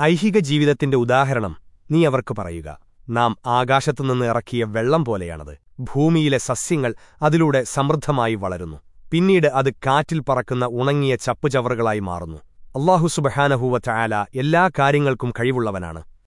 ഐഹിക ജീവിതത്തിന്റെ ഉദാഹരണം നീ അവർക്ക് പറയുക. നാം ആകാശത്തുനിന്ന് ഇറക്കിയ വെള്ളം പോലെയാണത്. ഭൂമിയിലെ സസ്യങ്ങൾ അതിലൂടെ സമൃദ്ധമായി വളരുന്നു. പിന്നീട് അത് കാറ്റിൽ പറക്കുന്ന ഉണങ്ങിയ ചപ്പുചവറുകളായി മാറുന്നു. അള്ളാഹു സുബഹാനഹൂവ ചായാല എല്ലാ കാര്യങ്ങൾക്കും കഴിവുള്ളവനാണ്.